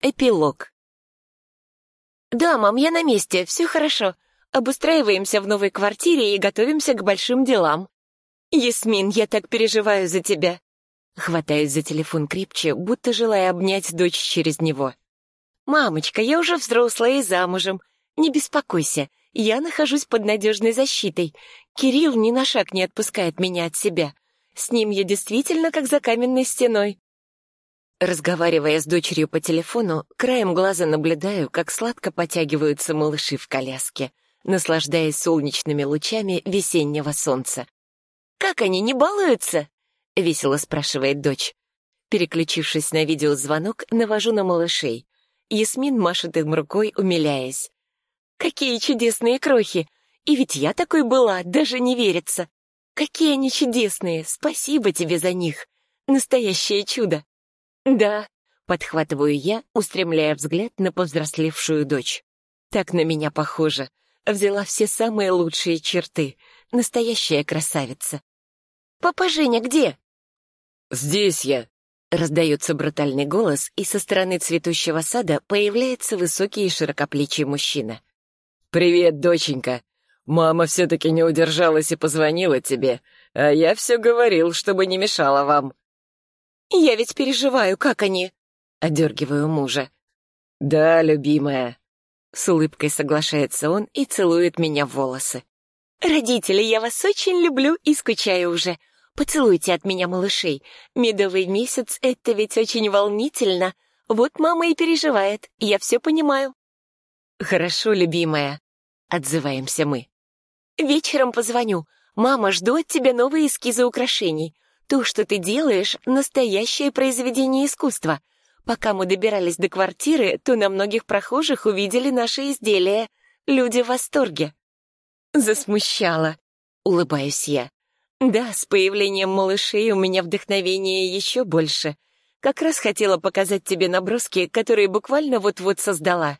Эпилог. «Да, мам, я на месте, все хорошо. Обустраиваемся в новой квартире и готовимся к большим делам. Ясмин, я так переживаю за тебя». Хватаюсь за телефон крепче, будто желая обнять дочь через него. «Мамочка, я уже взрослая и замужем. Не беспокойся, я нахожусь под надежной защитой. Кирилл ни на шаг не отпускает меня от себя. С ним я действительно как за каменной стеной. Разговаривая с дочерью по телефону, краем глаза наблюдаю, как сладко потягиваются малыши в коляске, наслаждаясь солнечными лучами весеннего солнца. «Как они, не балуются?» — весело спрашивает дочь. Переключившись на видеозвонок, навожу на малышей. Ясмин машет им рукой, умиляясь. «Какие чудесные крохи! И ведь я такой была, даже не верится! Какие они чудесные! Спасибо тебе за них! Настоящее чудо!» «Да», — подхватываю я, устремляя взгляд на повзрослевшую дочь. «Так на меня похоже. Взяла все самые лучшие черты. Настоящая красавица». «Папа Женя где?» «Здесь я», — раздается брутальный голос, и со стороны цветущего сада появляется высокий и широкоплечий мужчина. «Привет, доченька. Мама все-таки не удержалась и позвонила тебе, а я все говорил, чтобы не мешала вам». «Я ведь переживаю, как они?» — одергиваю мужа. «Да, любимая». С улыбкой соглашается он и целует меня в волосы. «Родители, я вас очень люблю и скучаю уже. Поцелуйте от меня малышей. Медовый месяц — это ведь очень волнительно. Вот мама и переживает, я все понимаю». «Хорошо, любимая», — отзываемся мы. «Вечером позвоню. Мама, жду от тебя новые эскизы украшений. То, что ты делаешь, настоящее произведение искусства. Пока мы добирались до квартиры, то на многих прохожих увидели наши изделия. Люди в восторге. Засмущала. Улыбаюсь я. Да, с появлением малышей у меня вдохновение еще больше. Как раз хотела показать тебе наброски, которые буквально вот-вот создала.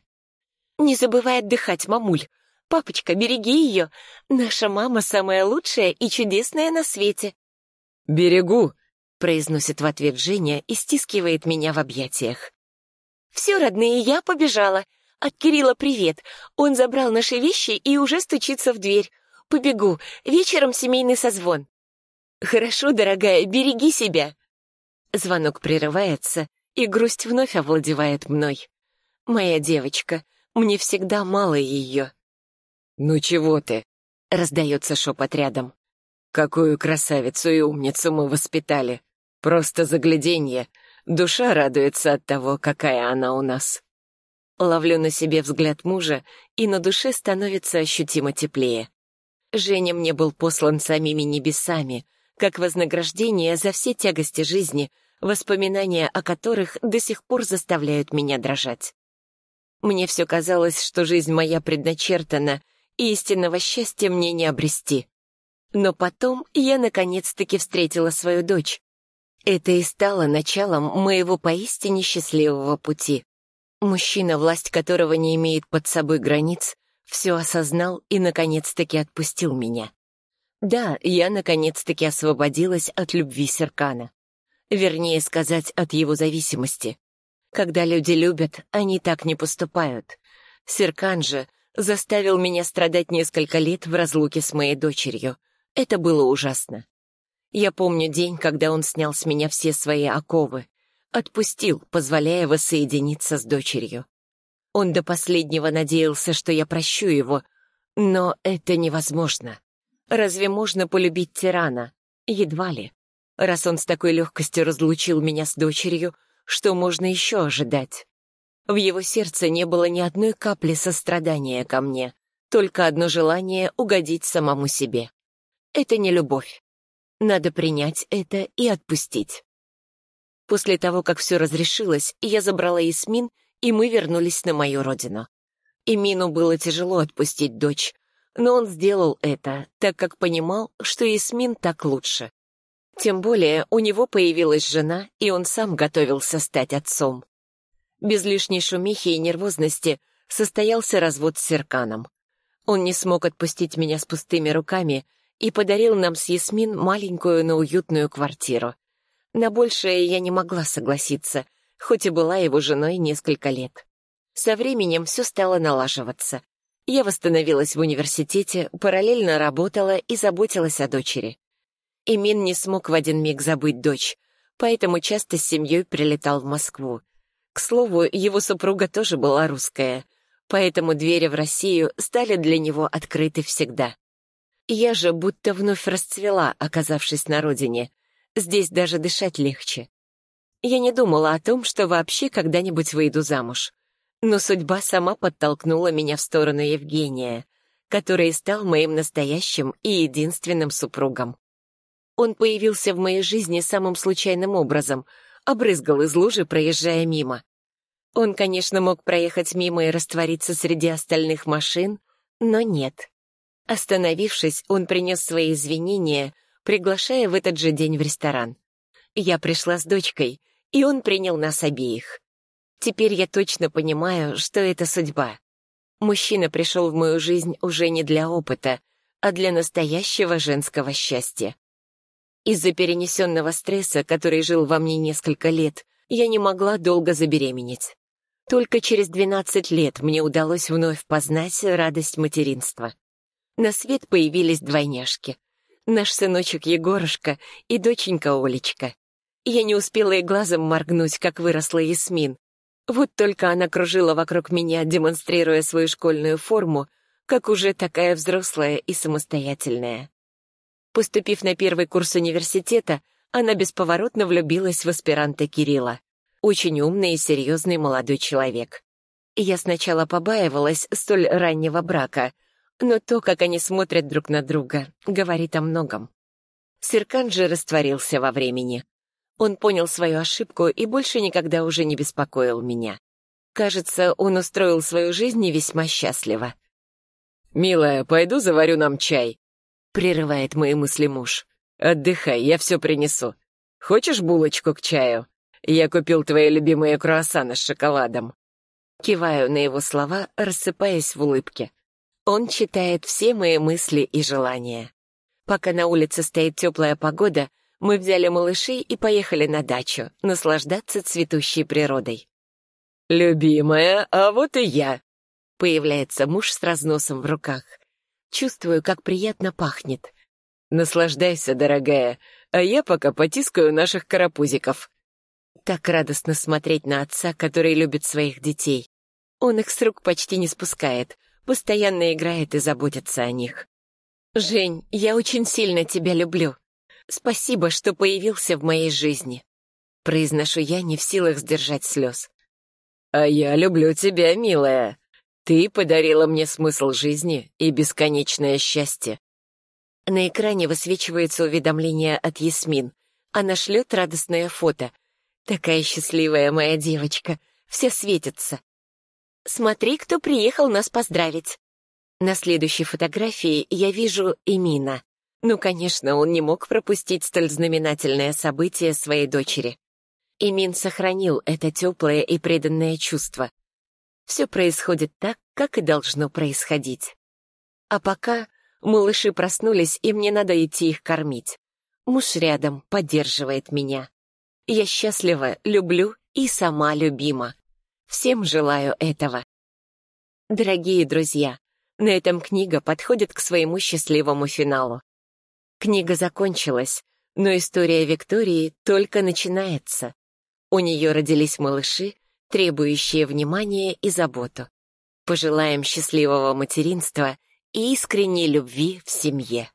Не забывай отдыхать, мамуль. Папочка, береги ее. Наша мама самая лучшая и чудесная на свете. «Берегу», — произносит в ответ Женя и стискивает меня в объятиях. «Все, родные, я побежала. От Кирилла привет. Он забрал наши вещи и уже стучится в дверь. Побегу. Вечером семейный созвон». «Хорошо, дорогая, береги себя». Звонок прерывается, и грусть вновь овладевает мной. «Моя девочка, мне всегда мало ее». «Ну чего ты?» — раздается шепот рядом. Какую красавицу и умницу мы воспитали. Просто загляденье. Душа радуется от того, какая она у нас. Ловлю на себе взгляд мужа, и на душе становится ощутимо теплее. Женя мне был послан самими небесами, как вознаграждение за все тягости жизни, воспоминания о которых до сих пор заставляют меня дрожать. Мне все казалось, что жизнь моя предначертана, и истинного счастья мне не обрести. Но потом я наконец-таки встретила свою дочь. Это и стало началом моего поистине счастливого пути. Мужчина, власть которого не имеет под собой границ, все осознал и наконец-таки отпустил меня. Да, я наконец-таки освободилась от любви Серкана. Вернее сказать, от его зависимости. Когда люди любят, они так не поступают. Серкан же заставил меня страдать несколько лет в разлуке с моей дочерью, это было ужасно. Я помню день, когда он снял с меня все свои оковы, отпустил, позволяя воссоединиться с дочерью. Он до последнего надеялся, что я прощу его, но это невозможно. Разве можно полюбить тирана? Едва ли. Раз он с такой легкостью разлучил меня с дочерью, что можно еще ожидать? В его сердце не было ни одной капли сострадания ко мне, только одно желание угодить самому себе. Это не любовь. Надо принять это и отпустить. После того, как все разрешилось, я забрала Ясмин, и мы вернулись на мою родину. Эмину было тяжело отпустить дочь, но он сделал это, так как понимал, что Ясмин так лучше. Тем более у него появилась жена, и он сам готовился стать отцом. Без лишней шумихи и нервозности состоялся развод с Серканом. Он не смог отпустить меня с пустыми руками и подарил нам с Ясмин маленькую, но уютную квартиру. На большее я не могла согласиться, хоть и была его женой несколько лет. Со временем все стало налаживаться. Я восстановилась в университете, параллельно работала и заботилась о дочери. Имин не смог в один миг забыть дочь, поэтому часто с семьей прилетал в Москву. К слову, его супруга тоже была русская, поэтому двери в Россию стали для него открыты всегда. Я же будто вновь расцвела, оказавшись на родине. Здесь даже дышать легче. Я не думала о том, что вообще когда-нибудь выйду замуж. Но судьба сама подтолкнула меня в сторону Евгения, который стал моим настоящим и единственным супругом. Он появился в моей жизни самым случайным образом, обрызгал из лужи, проезжая мимо. Он, конечно, мог проехать мимо и раствориться среди остальных машин, но нет. Остановившись, он принес свои извинения, приглашая в этот же день в ресторан. Я пришла с дочкой, и он принял нас обеих. Теперь я точно понимаю, что это судьба. Мужчина пришел в мою жизнь уже не для опыта, а для настоящего женского счастья. Из-за перенесенного стресса, который жил во мне несколько лет, я не могла долго забеременеть. Только через 12 лет мне удалось вновь познать радость материнства. На свет появились двойняшки. Наш сыночек Егорушка и доченька Олечка. Я не успела и глазом моргнуть, как выросла Ясмин, вот только она кружила вокруг меня, демонстрируя свою школьную форму, как уже такая взрослая и самостоятельная. Поступив на первый курс университета, она бесповоротно влюбилась в аспиранта Кирилла. Очень умный и серьезный молодой человек. Я сначала побаивалась столь раннего брака, но то, как они смотрят друг на друга, говорит о многом. Серкан же растворился во времени. Он понял свою ошибку и больше никогда уже не беспокоил меня. Кажется, он устроил свою жизнь не весьма счастливо. «Милая, пойду заварю нам чай», — прерывает мои мысли муж. «Отдыхай, я все принесу. Хочешь булочку к чаю? Я купил твои любимые круассаны с шоколадом». Киваю на его слова, рассыпаясь в улыбке. Он читает все мои мысли и желания. Пока на улице стоит теплая погода, мы взяли малышей и поехали на дачу, наслаждаться цветущей природой. «Любимая, а вот и я!» Появляется муж с разносом в руках. Чувствую, как приятно пахнет. «Наслаждайся, дорогая, а я пока потискаю наших карапузиков». Так радостно смотреть на отца, который любит своих детей. Он их с рук почти не спускает, постоянно играет и заботится о них. «Жень, я очень сильно тебя люблю», Спасибо, что появился в моей жизни. Произношу я, не в силах сдержать слез. А я люблю тебя, милая. Ты подарила мне смысл жизни и бесконечное счастье. На экране высвечивается уведомление от Ясмин. Она шлет радостное фото. Такая счастливая моя девочка, вся светится. Смотри, кто приехал нас поздравить. На следующей фотографии я вижу Эмина. Ну, конечно, он не мог пропустить столь знаменательное событие своей дочери. Имин сохранил это теплое и преданное чувство. Все происходит так, как и должно происходить. А пока малыши проснулись, и мне надо идти их кормить. Муж рядом поддерживает меня. Я счастлива, люблю и сама любима. Всем желаю этого. Дорогие друзья, на этом книга подходит к своему счастливому финалу. Книга закончилась, но история Виктории только начинается. У нее родились малыши, требующие внимания и заботу. Пожелаем счастливого материнства и искренней любви в семье.